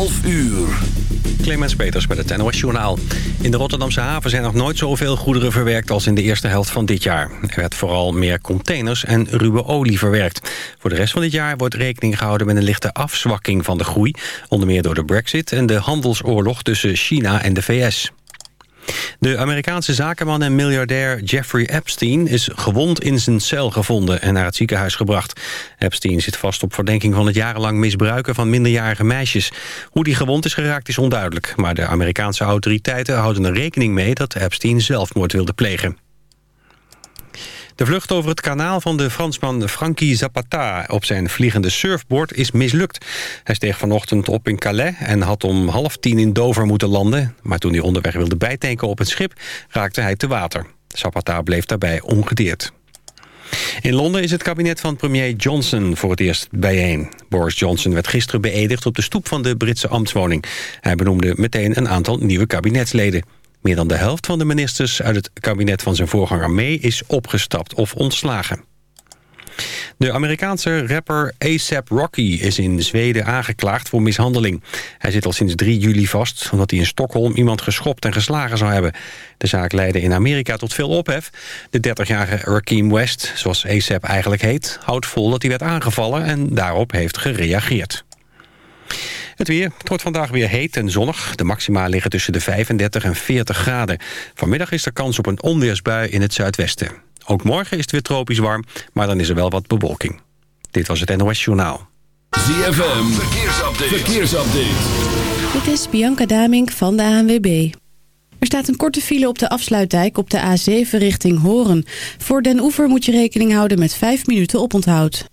12 uur. Clemens Peters met het NOS Journaal. In de Rotterdamse haven zijn nog nooit zoveel goederen verwerkt als in de eerste helft van dit jaar. Er werd vooral meer containers en ruwe olie verwerkt. Voor de rest van dit jaar wordt rekening gehouden met een lichte afzwakking van de groei. Onder meer door de brexit en de handelsoorlog tussen China en de VS. De Amerikaanse zakenman en miljardair Jeffrey Epstein... is gewond in zijn cel gevonden en naar het ziekenhuis gebracht. Epstein zit vast op verdenking van het jarenlang misbruiken... van minderjarige meisjes. Hoe die gewond is geraakt is onduidelijk. Maar de Amerikaanse autoriteiten houden er rekening mee... dat Epstein zelfmoord wilde plegen. De vlucht over het kanaal van de Fransman Frankie Zapata op zijn vliegende surfboard is mislukt. Hij steeg vanochtend op in Calais en had om half tien in Dover moeten landen. Maar toen hij onderweg wilde bijtanken op het schip raakte hij te water. Zapata bleef daarbij ongedeerd. In Londen is het kabinet van premier Johnson voor het eerst bijeen. Boris Johnson werd gisteren beëdigd op de stoep van de Britse ambtswoning. Hij benoemde meteen een aantal nieuwe kabinetsleden. Meer dan de helft van de ministers uit het kabinet van zijn voorganger May is opgestapt of ontslagen. De Amerikaanse rapper ASAP Rocky is in Zweden aangeklaagd voor mishandeling. Hij zit al sinds 3 juli vast omdat hij in Stockholm iemand geschopt en geslagen zou hebben. De zaak leidde in Amerika tot veel ophef. De 30-jarige Rakeem West, zoals ASAP eigenlijk heet, houdt vol dat hij werd aangevallen en daarop heeft gereageerd. Het weer. Het wordt vandaag weer heet en zonnig. De maxima liggen tussen de 35 en 40 graden. Vanmiddag is er kans op een onweersbui in het zuidwesten. Ook morgen is het weer tropisch warm, maar dan is er wel wat bewolking. Dit was het NOS Journaal. ZFM. Verkeersupdate. Verkeersupdate. Dit is Bianca Damink van de ANWB. Er staat een korte file op de afsluitdijk op de A7 richting Horen. Voor Den Oever moet je rekening houden met 5 minuten oponthoud.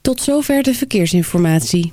Tot zover de verkeersinformatie.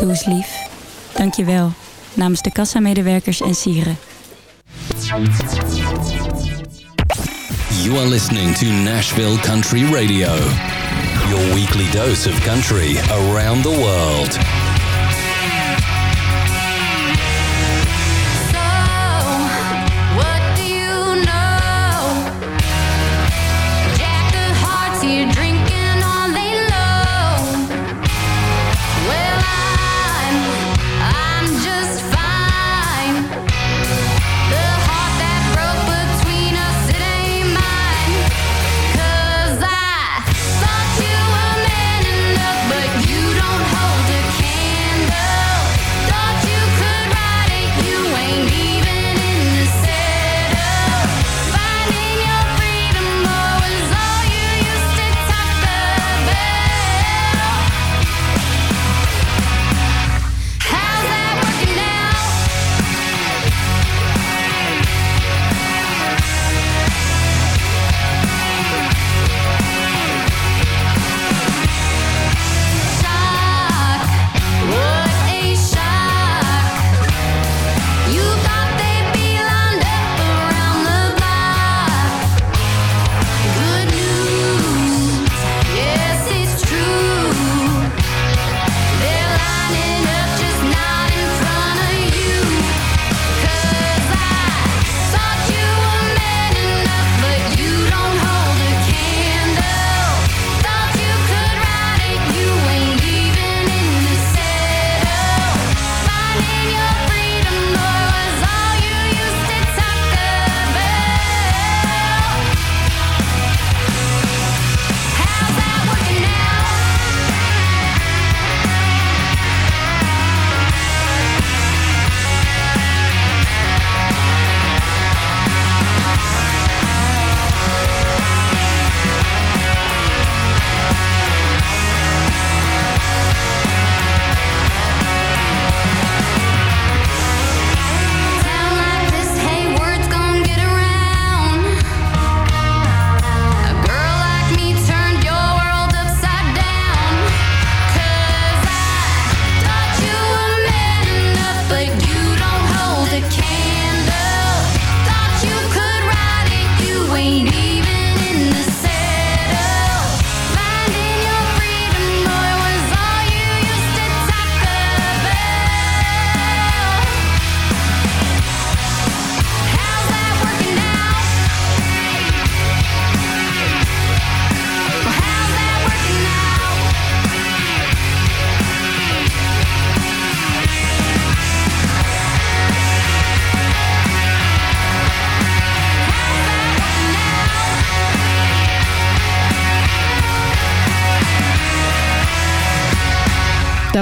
Doe lief. Dank je wel. Namens de kassamedewerkers en sieren. You are listening to Nashville Country Radio. Your weekly dose of country around the world.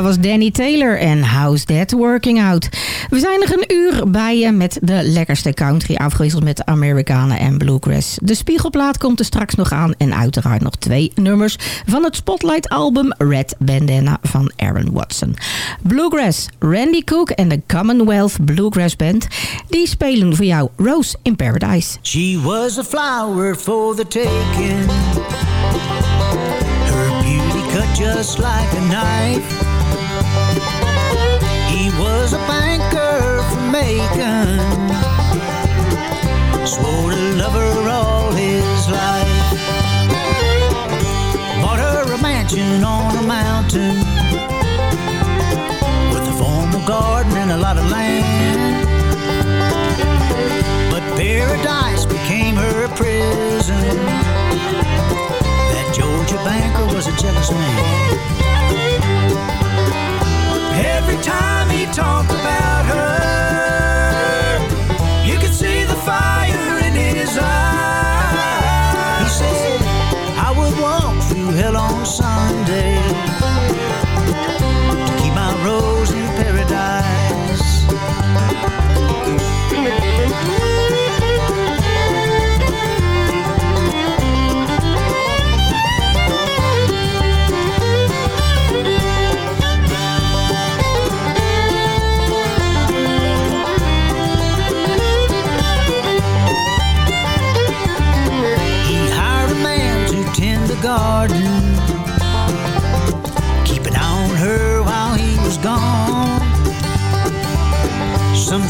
Was Danny Taylor en How's That Working Out. We zijn nog een uur bij je met de lekkerste country... afgewisseld met Amerikanen en Bluegrass. De spiegelplaat komt er straks nog aan... en uiteraard nog twee nummers van het Spotlight-album... Red Bandana van Aaron Watson. Bluegrass, Randy Cook en de Commonwealth Bluegrass Band... die spelen voor jou Rose in Paradise. She was a flower for the taking. Cut just like a knife. Was a banker from Macon. Swore to love her all his life. Bought her a mansion on a mountain with a formal garden and a lot of land. But paradise became her prison. That Georgia banker was a jealous man. Every time he talked about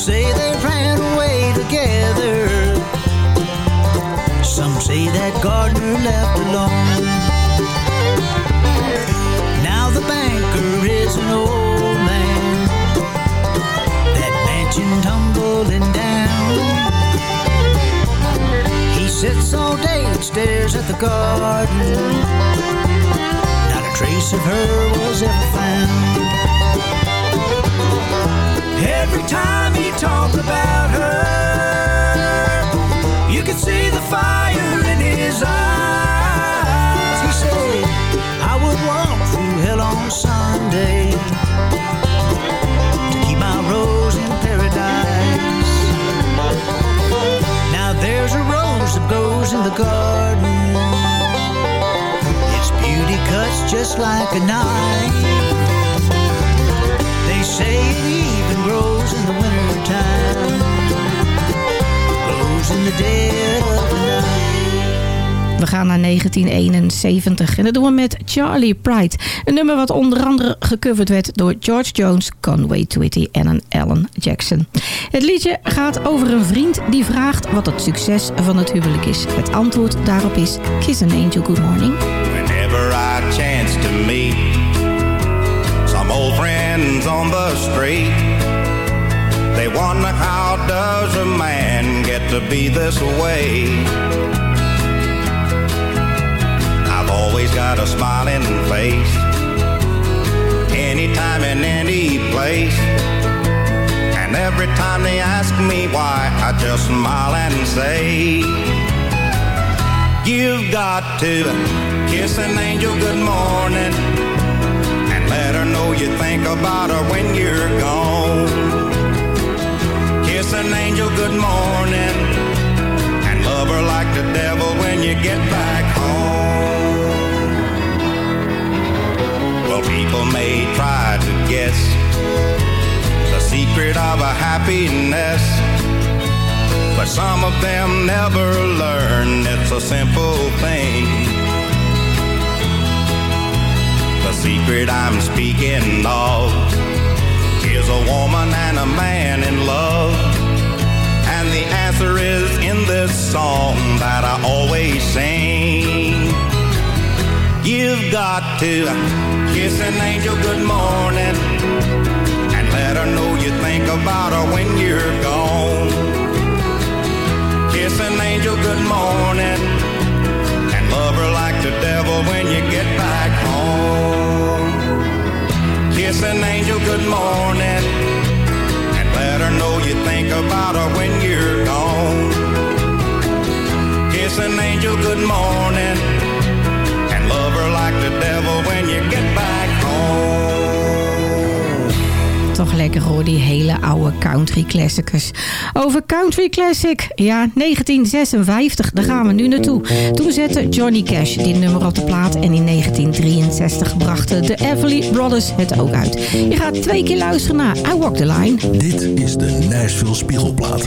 say they ran away together. Some say that gardener left alone. Now the banker is an old man. That mansion tumbling down. He sits all day and stares at the garden. Not a trace of her was ever found. Every time he talked about her, you could see the fire in his eyes. He said, I would walk through hell on Sunday to keep my rose in paradise. Now there's a rose that grows in the garden. Its beauty cuts just like a knife. They say in the in the dead of the night. We gaan naar 1971 en dat doen we met Charlie Pride. Een nummer wat onder andere gecoverd werd door George Jones, Conway Twitty en een Alan Jackson. Het liedje gaat over een vriend die vraagt wat het succes van het huwelijk is. Het antwoord daarop is Kiss an Angel Good Morning. Whenever I chance to meet some old friends on the street, they wonder how does a man get to be this way? I've always got a smiling face, anytime and any place. And every time they ask me why, I just smile and say, You've got to kiss an angel good morning and let her know you think about her when you're gone. Kiss an angel good morning and love her like the devil when you get back home. Well, people may try to guess the secret of a happiness. But some of them never learn it's a simple thing. The secret I'm speaking of is a woman and a man in love. Answer is in this song that I always sing. You've got to kiss an angel good morning and let her know you think about her when you're gone. Kiss an angel good morning and love her like the devil when you get back home. Kiss an angel good morning and let her know you think about her when you're gone. Kiss an angel good morning and love her like the devil when you get back home. die hele oude country classicus. Over country classic, ja, 1956, daar gaan we nu naartoe. Toen zette Johnny Cash dit nummer op de plaat en in 1963 brachten de Everly Brothers het ook uit. Je gaat twee keer luisteren naar I Walk the Line. Dit is de Nashville Spiegelplaat.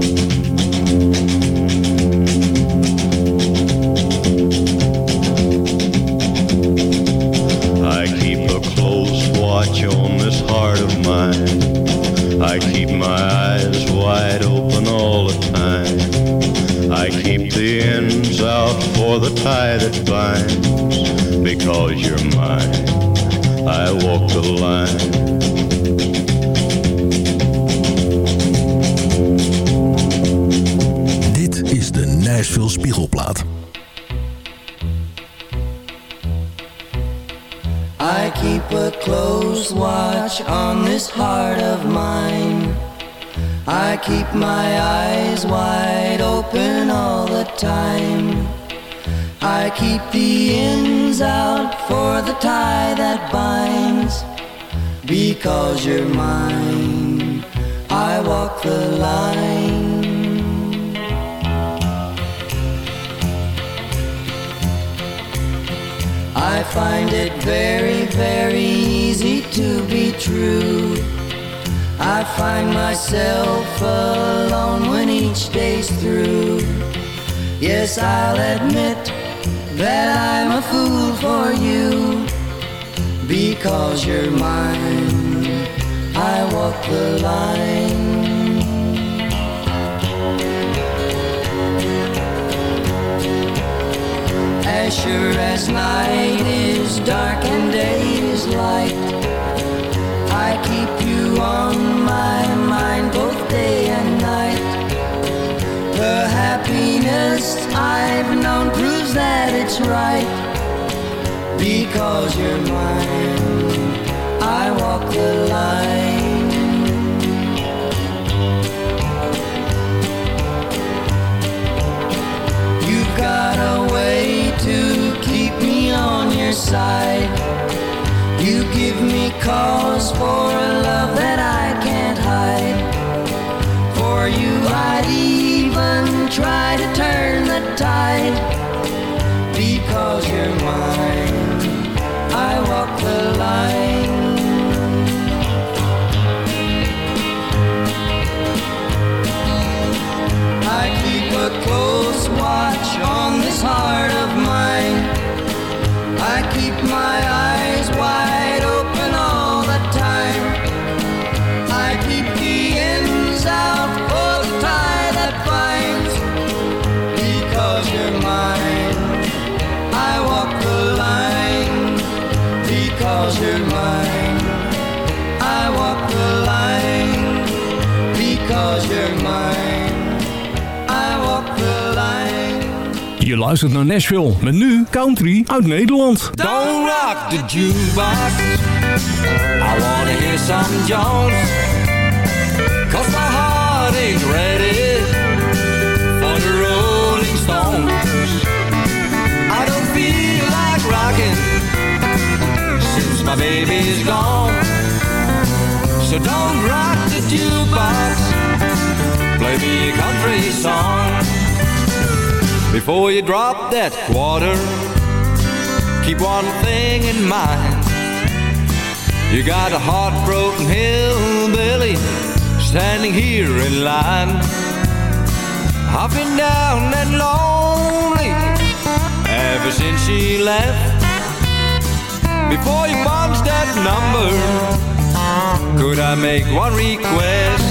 For the tie that binds. Because you're mine, I walk the line. Dit is de Nashville Spiegelplaat. I keep a close watch on this heart of mine. I keep my eyes wide open all the time. I keep the ends out for the tie that binds. Because you're mine, I walk the line. I find it very, very easy to be true. I find myself alone when each day's through. Yes, I'll admit that I'm a fool for you. Because you're mine, I walk the line. As sure as night is dark and day is light, I keep you on my mind both day and night. The happiness I've known proves that it's right. Because you're mine, I walk the line. You've got a way to keep me on your side. You give me cause for a love that I. For you, I'd even try to turn the tide. Because you're mine, I walk the line. I keep a close watch on this heart of mine. I keep my because you're mine. I walk the line. Je luistert naar Nashville met nu country uit Nederland. Don't rock the jukebox. I wanna hear some Jones. Cause my heart ain't ready for the Rolling Stones. I don't feel like rocking since my baby's gone. So don't rock the jukebox. A country song. Before you drop that quarter, keep one thing in mind. You got a heartbroken hillbilly standing here in line. I've been down and lonely ever since she left. Before you punch that number, could I make one request?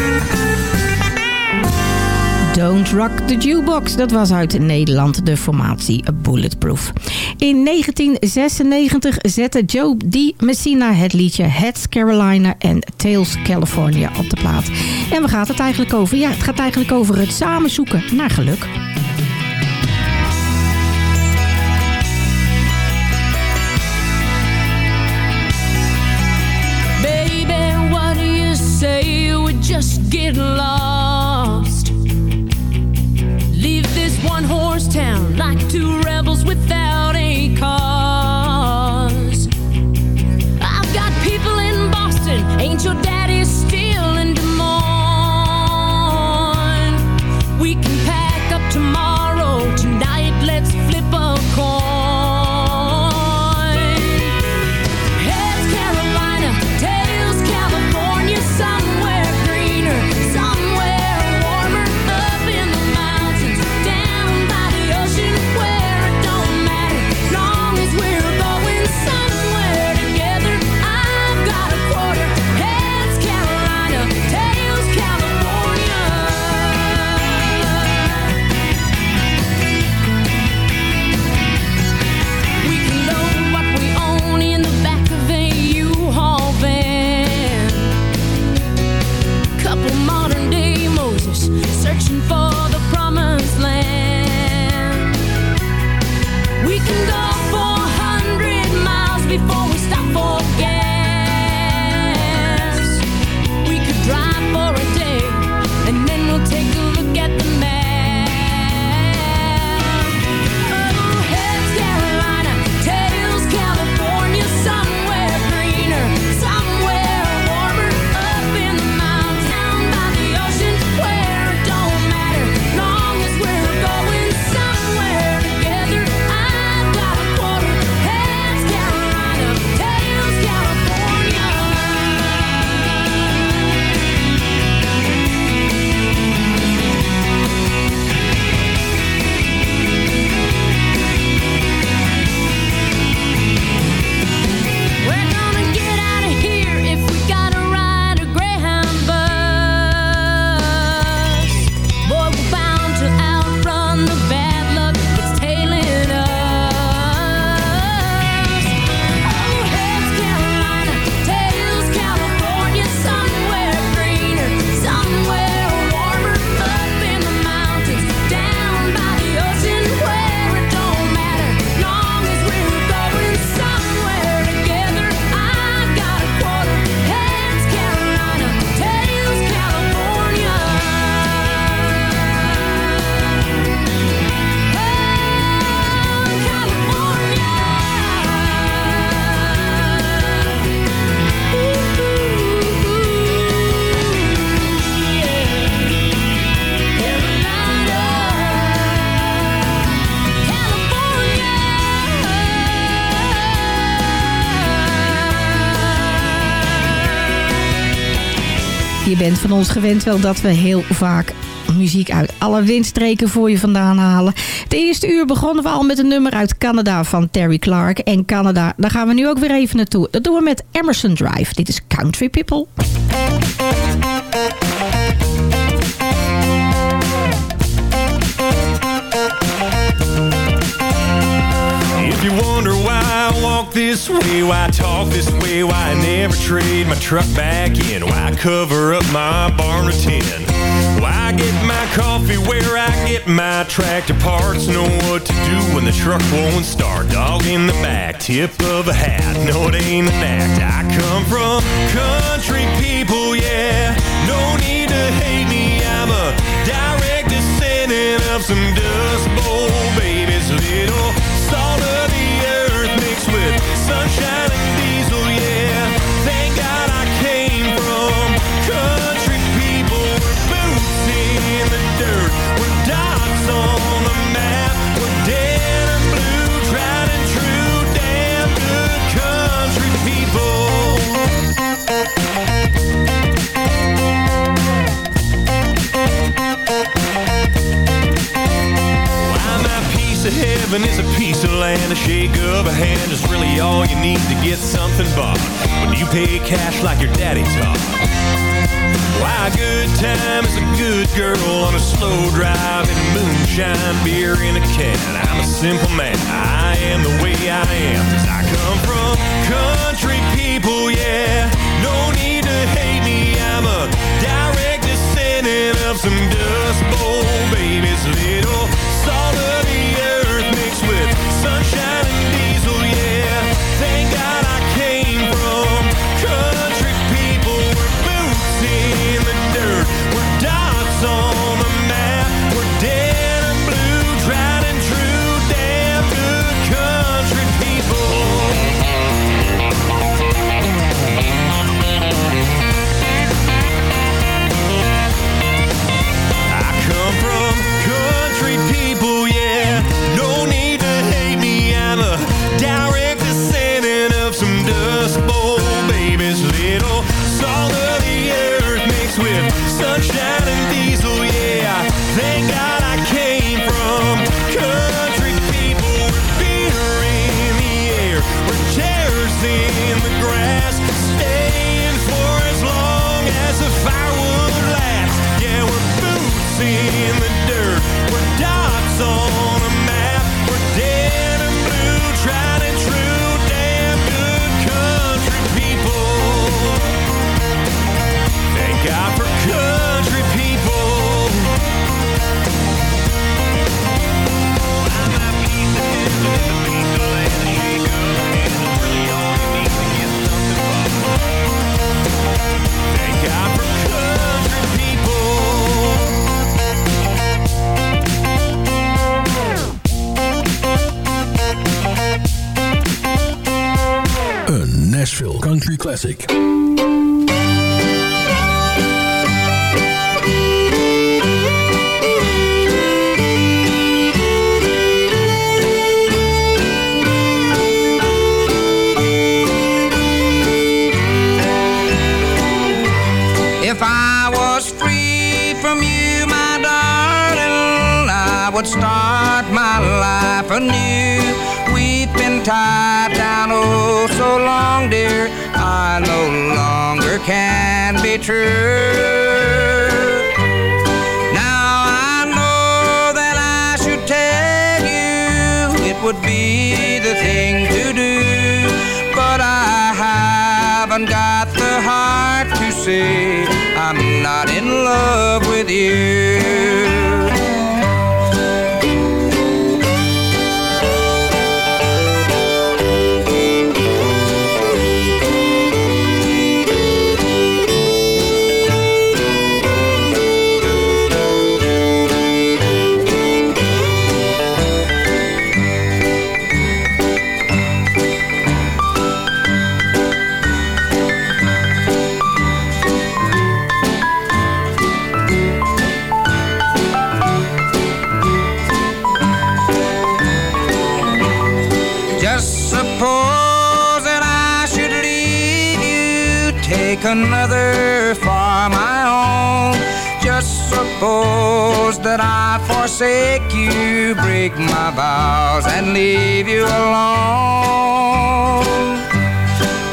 Don't Rock the Jukebox. Dat was uit Nederland de formatie Bulletproof. In 1996 zette Joe D. Messina het liedje Heads Carolina en Tails California op de plaat. En waar gaat het eigenlijk over? Ja, het gaat eigenlijk over het samenzoeken naar geluk. Van ons gewend wel dat we heel vaak muziek uit alle windstreken voor je vandaan halen. Het eerste uur begonnen we al met een nummer uit Canada van Terry Clark. En Canada, daar gaan we nu ook weer even naartoe. Dat doen we met Emerson Drive. Dit is Country People. You wonder why I walk this way, why I talk this way, why I never trade my truck back in, why I cover up my barn with tin, why I get my coffee where I get my tractor parts, know what to do when the truck won't start. Dog in the back, tip of a hat, no it ain't an act. I come from country people, yeah, no need to hate me. I'm a direct descendant of some dust heaven is a piece of land A shake of a hand is need to get something bought When you pay cash like your daddy taught. Why a good time is a good girl on a slow drive In moonshine beer in a can. I'm a simple man, I am the way I am Cause I come from country suppose that I should leave you, take another for my own. Just suppose that I forsake you, break my vows, and leave you alone.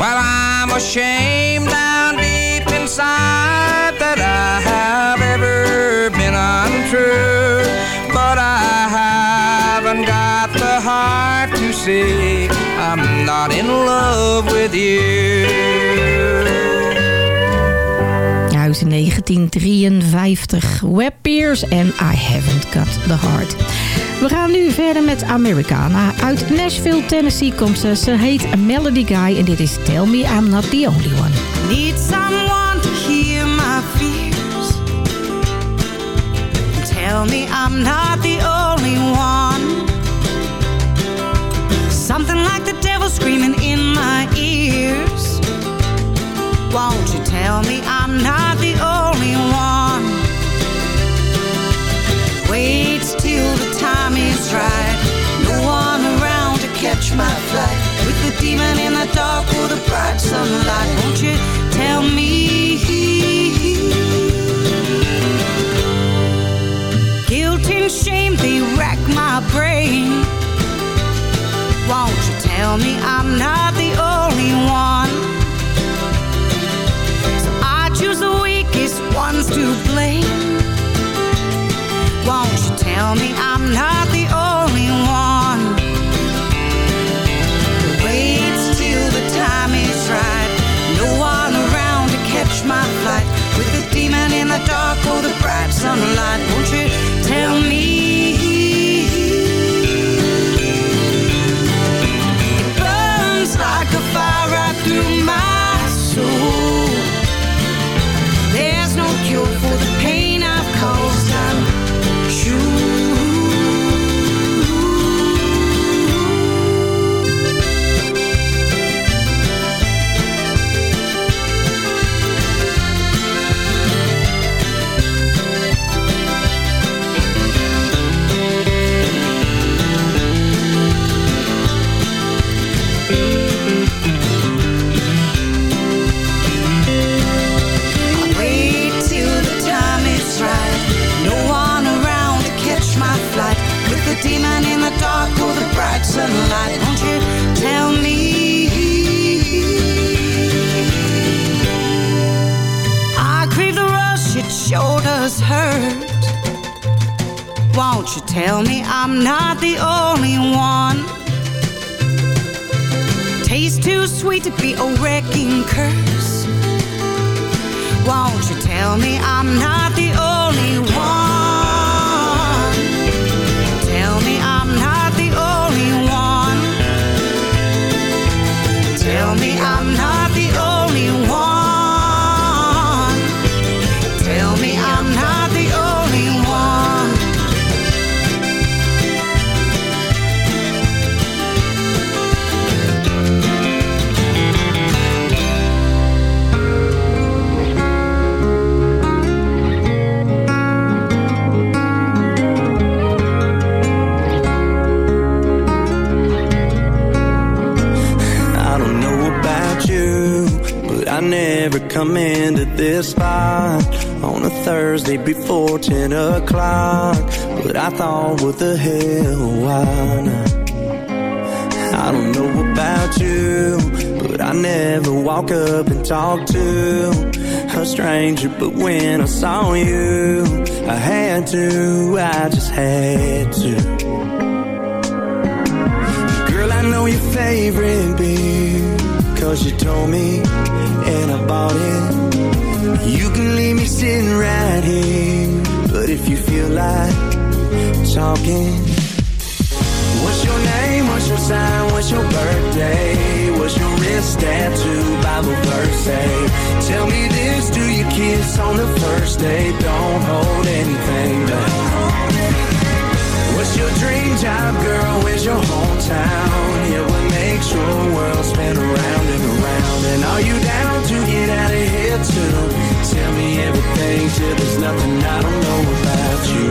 Well, I'm ashamed down deep inside that I have ever been untrue, but I haven't got the heart to say I'm not in love with you. Uit 1953. Web Pierce en I Haven't Got The Heart. We gaan nu verder met Americana. Uit Nashville, Tennessee komt ze. Ze heet Melody Guy en dit is Tell Me I'm Not The Only One. Need someone to hear my fears. Tell me I'm not the only one. Something like the screaming in my ears. Won't you tell me I'm not the only one? Wait till the time is right. No one around to catch my flight. With the demon in the dark or the bright sunlight. Won't you tell me? Guilt and shame, they rack my brain. Won't you tell me I'm not the only one? So I choose the weakest ones to blame. Won't you tell me I'm not the only one? Wait till the time is right. No one around to catch my flight. With the demon in the dark or the bright sunlight. Come into this spot on a Thursday before 10 o'clock. But I thought, what the hell, why not? I don't know about you, but I never walk up and talk to a stranger. But when I saw you, I had to, I just had to. Girl, I know your favorite beer Cause you told me bought it. You can leave me sitting right here. But if you feel like talking What's your name, what's your sign, what's your birthday? What's your wrist tattoo, Bible verse Tell me this, do you kiss on the first date Don't hold anything back. What's your dream job, girl? Where's your hometown? Yeah, makes your world spin around and around? And are you down to get out of here too? Tell me everything till there's nothing I don't know about you.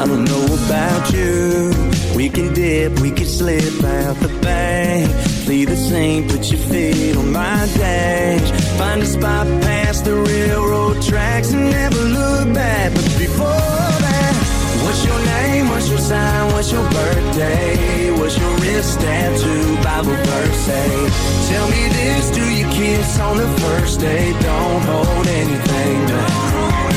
I don't know about you. We can dip, we can slip out the bank. Leave the sink, put your feet on my dash. Find a spot past the railroad tracks and never look back. What's your name? What's your sign? What's your birthday? What's your wrist tattoo? Bible verse say. Tell me this: Do you kiss on the first date? Don't hold anything back.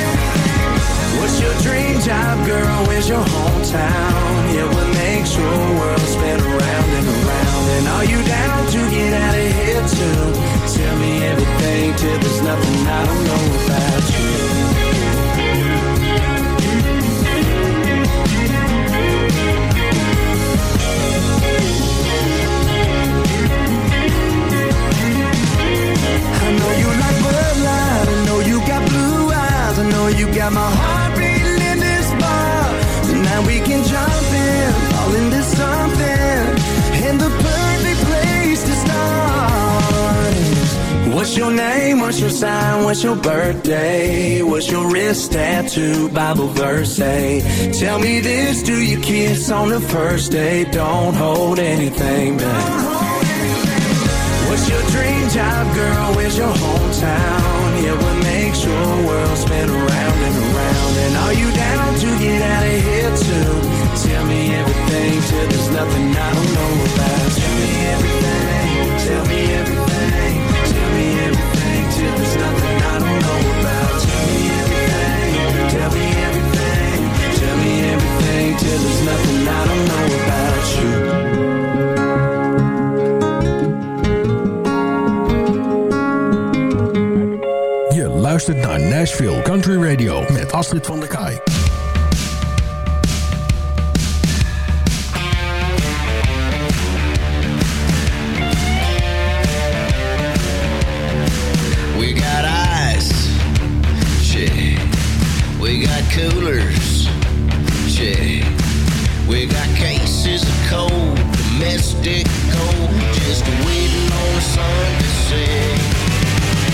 What's your dream job, girl? Where's your hometown? Yeah, what makes your world spin around and around? And are you down to get out of here too? Tell me everything till there's nothing I don't know What's your birthday? What's your wrist tattoo? Bible verse say. Tell me this: Do you kiss on the first date? Don't hold anything back. What's your dream job, girl? Where's your hometown? Yeah, what makes your world spin around and around? And are you down to get out of here too? Tell me everything till there's nothing I don't know about. You. Je luistert naar Nashville Country Radio met Astrid van der Kaai. We got ice, shit. We got coolers, shit. We got cases of cold, domestic cold, just waiting on the sun to set.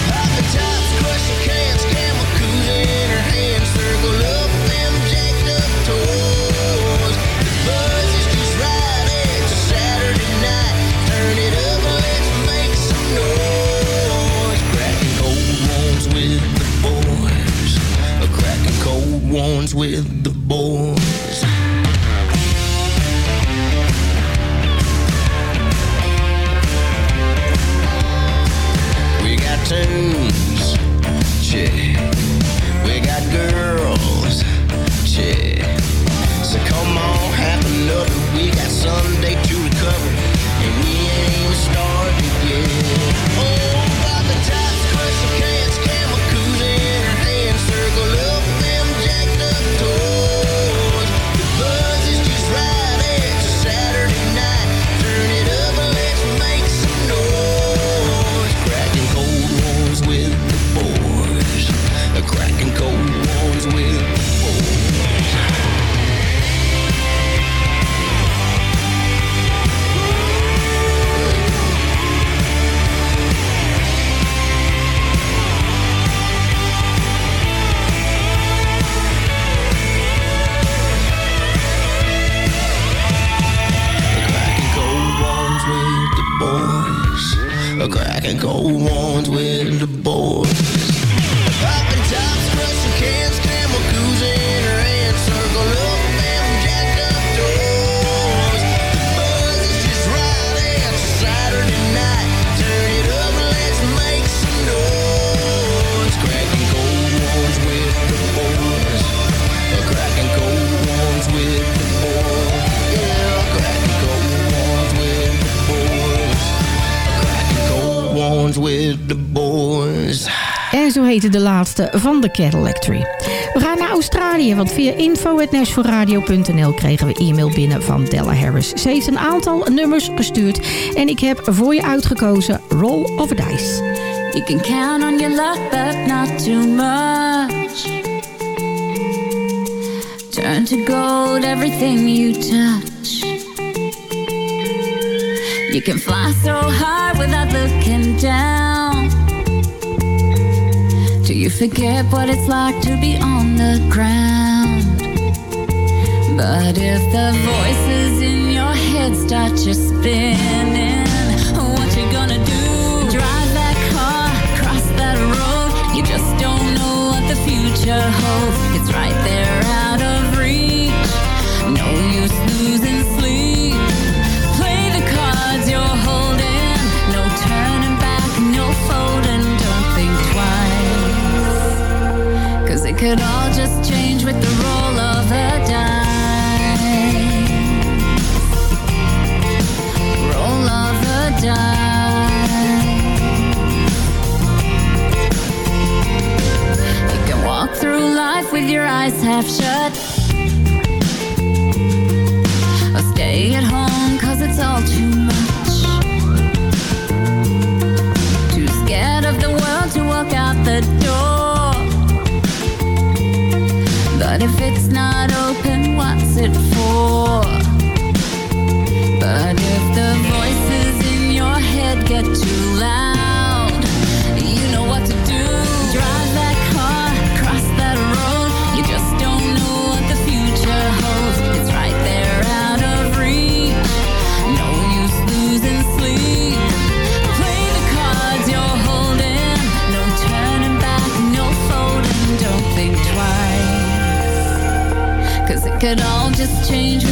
Pop the tops, crushing with the boys. En zo heette de laatste van de Cadillac Tree. We gaan naar Australië, want via info.nashforradio.nl kregen we e-mail binnen van Della Harris. Ze heeft een aantal nummers gestuurd en ik heb voor je uitgekozen Roll of a Dice. You can count on your luck, but not too much. Turn to gold everything you touch. You can fly so high without looking down. You forget what it's like to be on the ground. But if the voices in your head start to spinning, what you gonna do? Drive that car, cross that road. You just don't know what the future holds. Could all just change with the roll of a dice. Roll of a can walk through life with your eyes half shut. Or stay at home But if it's not open, what's it for? Change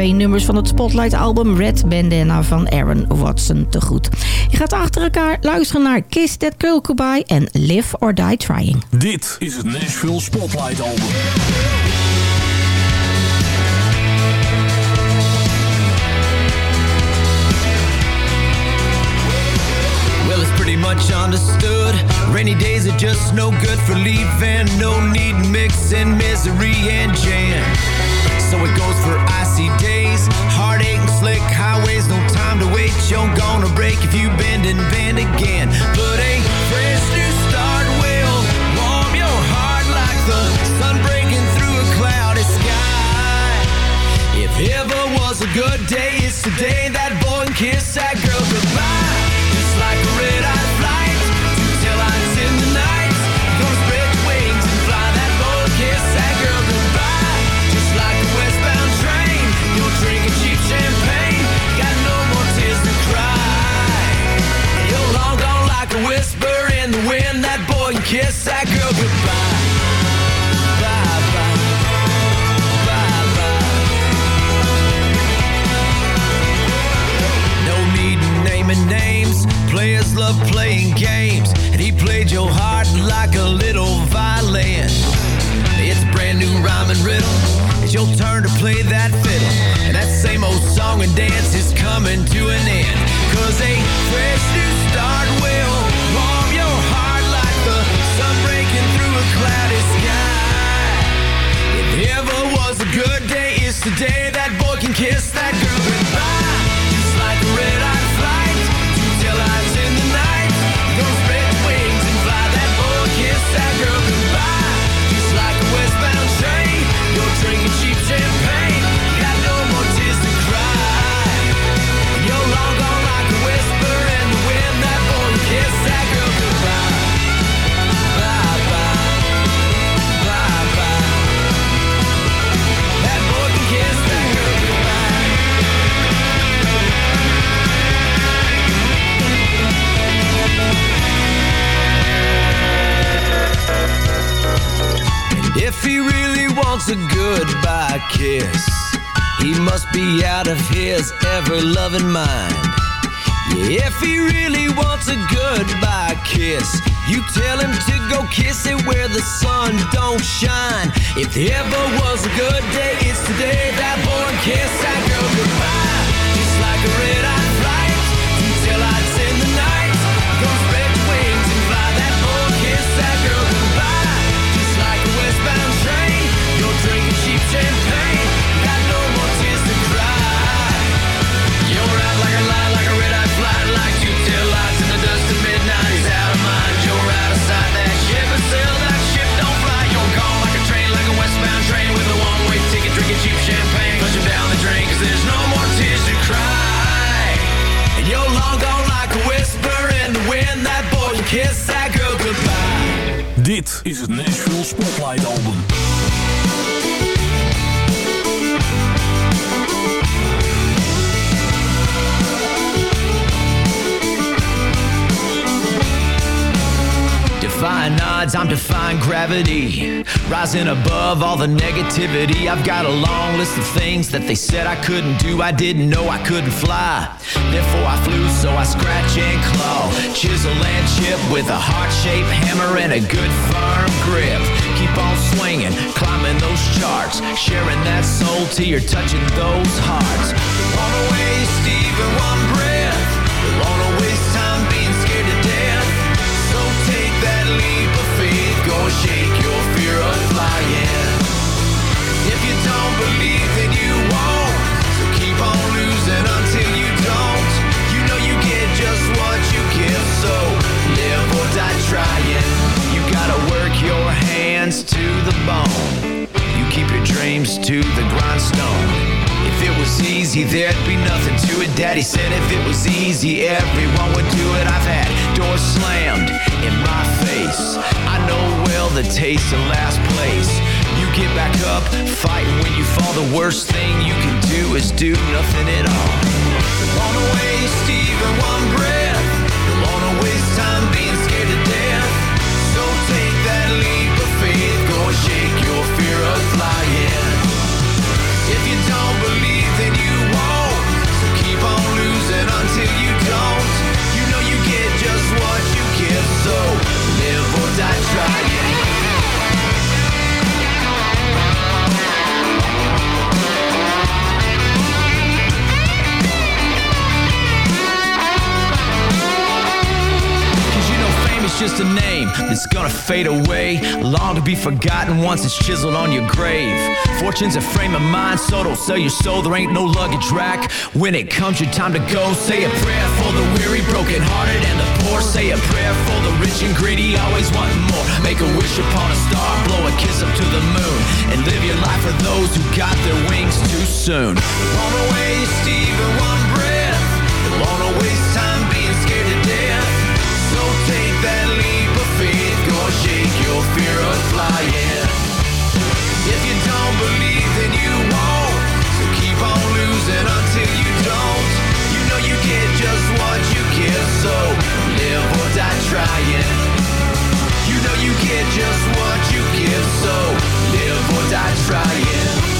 twee nummers van het Spotlight-album Red Bandana van Aaron Watson te goed. Je gaat achter elkaar luisteren naar Kiss That Girl Goodbye en Live or Die Trying. Dit is het Nashville Spotlight Album. Well, it's pretty much understood. Rainy days are just no good for leaving. No need mixing misery and jam. So it goes for icy days, heartache and slick highways. No time to wait, you're gonna break if you bend and bend again. But a fresh new start will warm your heart like the sun breaking through a cloudy sky. If ever was a good day, it's today that boy can kiss that girl Players love playing games. And he played your heart like a little violin. It's brand new rhyme and riddle. It's your turn to play that fiddle. And that same old song and dance is coming to an end. Cause a fresh new start will warm your heart like the sun breaking through a cloudy sky. If ever was a good day, it's today that boy can kiss that girl wants a goodbye kiss, he must be out of his ever loving mind. If he really wants a goodbye kiss, you tell him to go kiss it where the sun don't shine. If there ever was a good day, it's today that boy can kiss that girl goodbye. Just like a red-eye drinking cheap champagne, pushing down the drain, cause there's no more tears to cry. And you're long gone like a whisper in the wind, that boy kiss that girl goodbye. Dit is het Nashville Spotlight Album. Defying odds, I'm defying gravity. Rising above all the negativity. I've got a long list of things that they said I couldn't do. I didn't know I couldn't fly. Therefore, I flew, so I scratch and claw. Chisel and chip with a heart shaped hammer and a good firm grip. Keep on swinging, climbing those charts. Sharing that soul till you're touching those hearts. Don't wanna one breath. Taste of last place. You get back up, fighting when you fall. The worst thing you can do is do nothing at all. Don't wanna waste even one breath. Don't wanna waste time being scared to just a name that's gonna fade away. Long to be forgotten once it's chiseled on your grave. Fortune's a frame of mind, so don't sell your soul. There ain't no luggage rack. When it comes your time to go, say a prayer for the weary, broken hearted, and the poor. Say a prayer for the rich and greedy, always wanting more. Make a wish upon a star, blow a kiss up to the moon. And live your life for those who got their wings too soon. Wanna waste even one breath. Wanna waste time If you don't believe, then you won't. So keep on losing until you don't. You know you get just what you give, so live or die trying. You know you get just what you give, so live or die trying.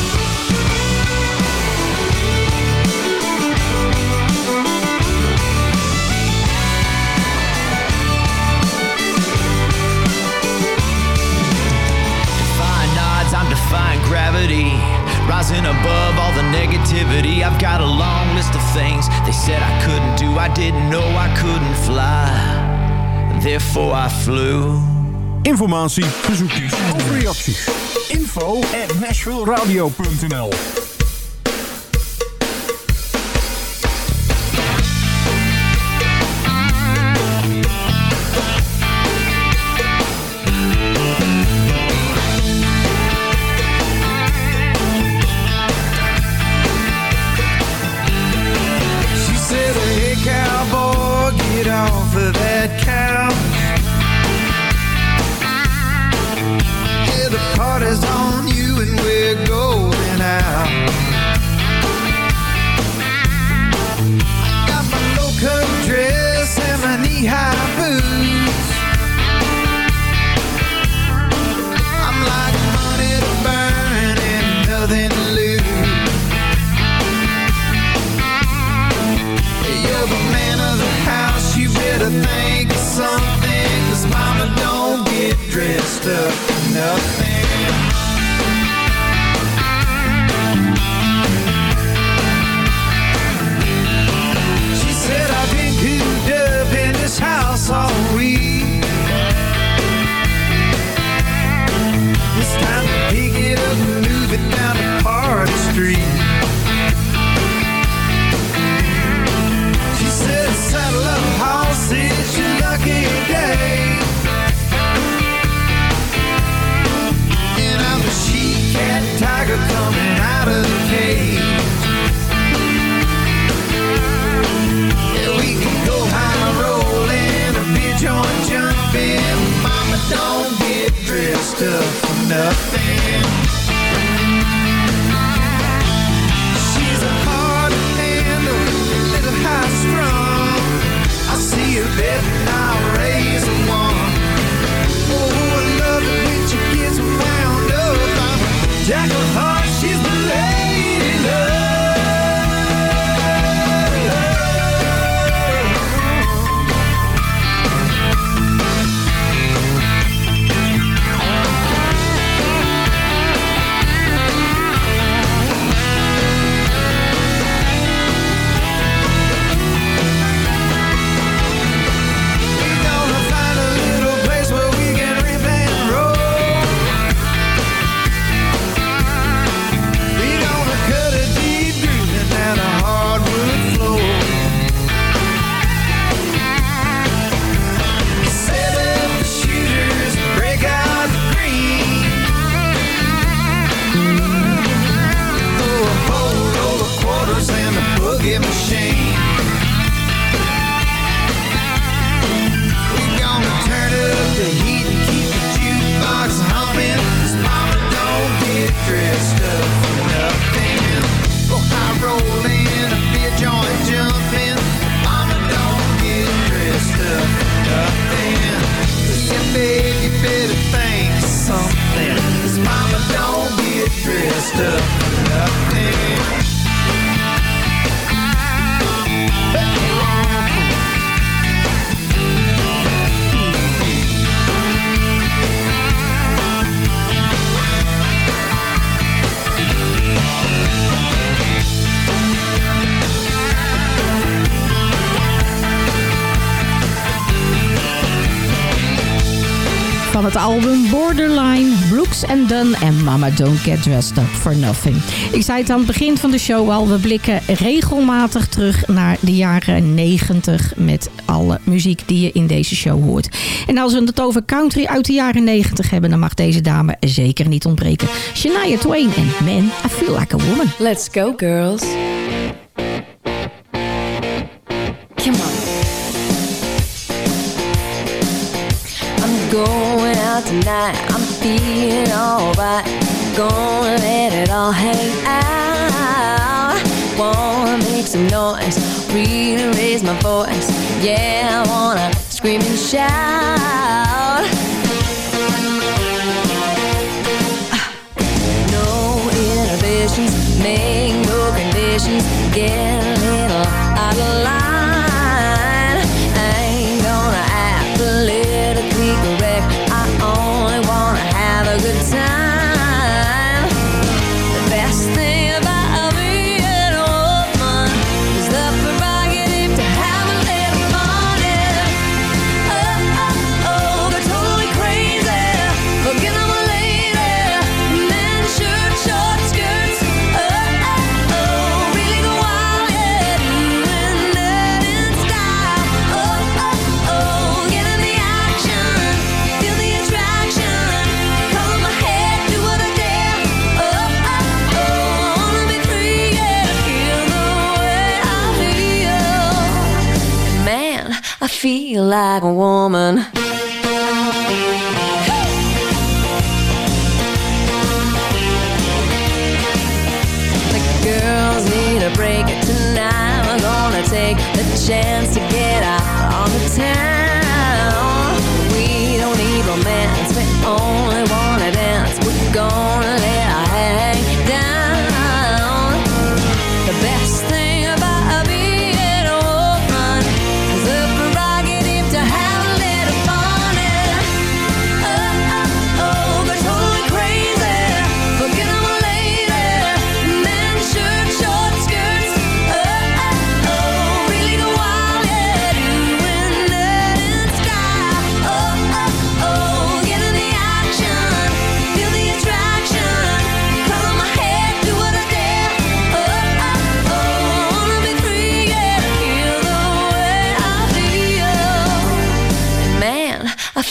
Rising above all the negativity. I've got a long list of things they said I couldn't do. I didn't know I couldn't fly. Therefore I flew. Informatie, verzoekjes of reacties. Info at nashvilleradio.nl van het album Borderline, Brooks and Dunn en Mama Don't Get Dressed Up for Nothing. Ik zei het aan het begin van de show al, we blikken regelmatig terug naar de jaren 90 met alle muziek die je in deze show hoort. En als we het over country uit de jaren 90 hebben, dan mag deze dame zeker niet ontbreken. Shania Twain en Man, I Feel Like a Woman. Let's go girls. Feeling alright. Gonna let it all hang out. Wanna make some noise. Really raise my voice. Yeah, I wanna scream and shout. Ah. No inhibitions, make no conditions. Get feel like a woman. The girls need a break tonight. We're gonna take the chance to get out on the town.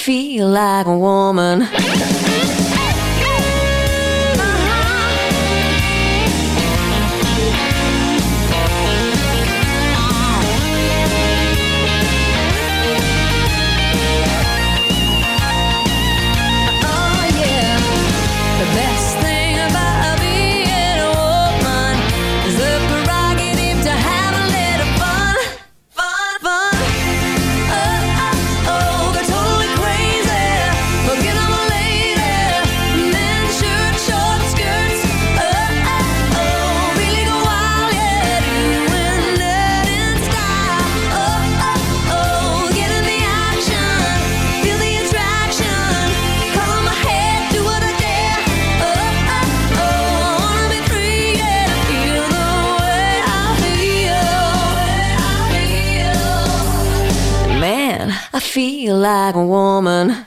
Feel like a woman. Feel like a woman.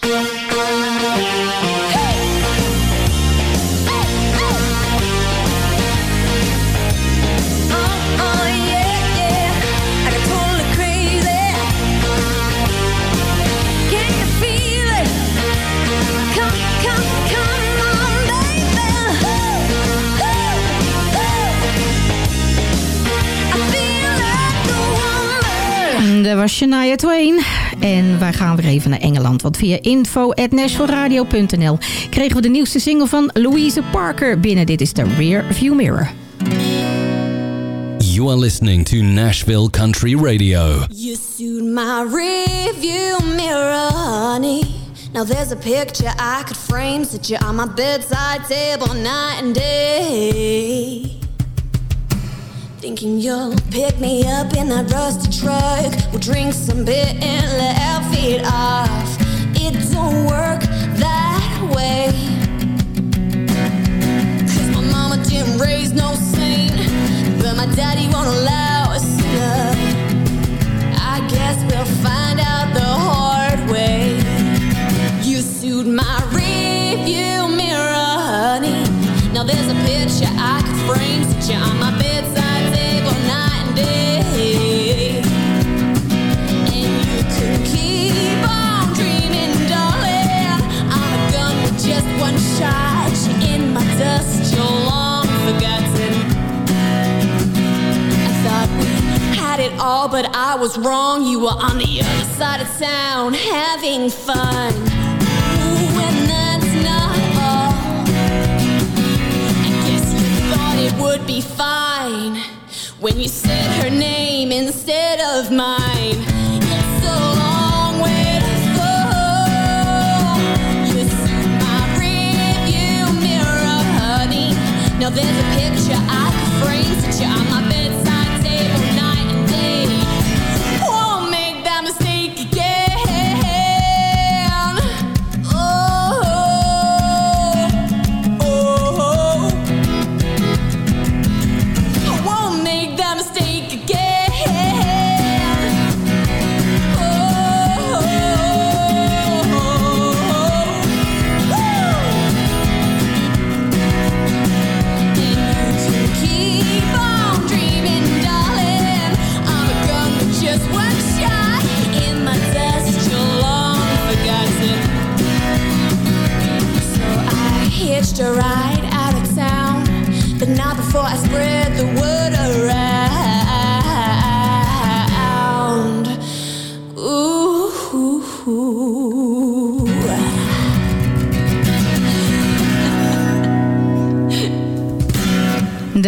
Dat was Shania Twain. En wij gaan weer even naar Engeland. Want via info.nashvilleradio.nl kregen we de nieuwste single van Louise Parker binnen. Dit is de Rear View Mirror. You are listening to Nashville Country Radio. You suit my review mirror, honey. Now there's a picture I could frame, sit you on my bedside table night and day. Thinking you'll pick me up in that rusty truck. We'll drink some beer and laugh it off. It don't work that way. Cause my mama didn't raise no saint But my daddy won't allow a sinner I guess we'll find out the hard way. You sued my rearview mirror, honey. Now there's a picture I could frame. Since you on my bed all, but I was wrong. You were on the other side of town having fun. Ooh, and that's not all. I guess you thought it would be fine when you said her name instead of mine. It's a long way to go. You see my rearview mirror, honey. Now there's a picture I could frame, sit you on my bedside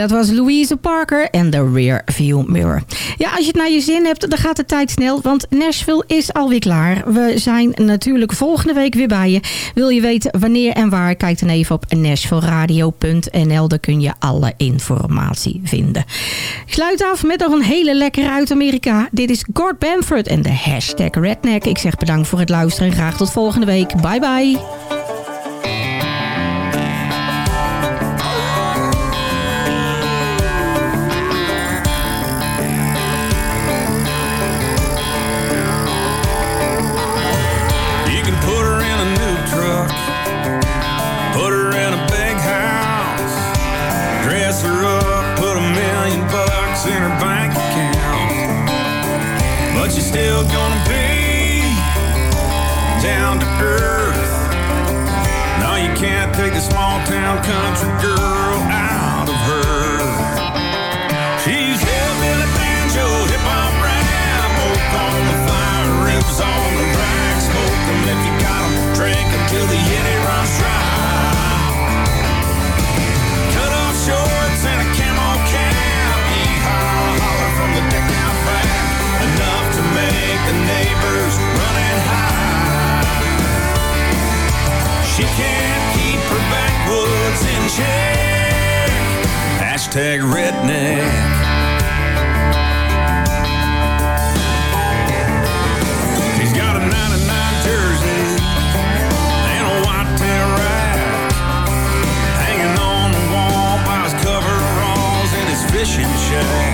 Dat was Louise Parker en The Rear View Mirror. Ja, als je het naar je zin hebt, dan gaat de tijd snel. Want Nashville is alweer klaar. We zijn natuurlijk volgende week weer bij je. Wil je weten wanneer en waar? Kijk dan even op nashvilleradio.nl. Daar kun je alle informatie vinden. Sluit af met nog een hele lekkere uit Amerika. Dit is Gord Bamford en de hashtag Redneck. Ik zeg bedankt voor het luisteren en graag tot volgende week. Bye bye. Hashtag redneck. He's got a 99 jersey and a whitetail rack hanging on the wall by his coveralls in his fishing shack.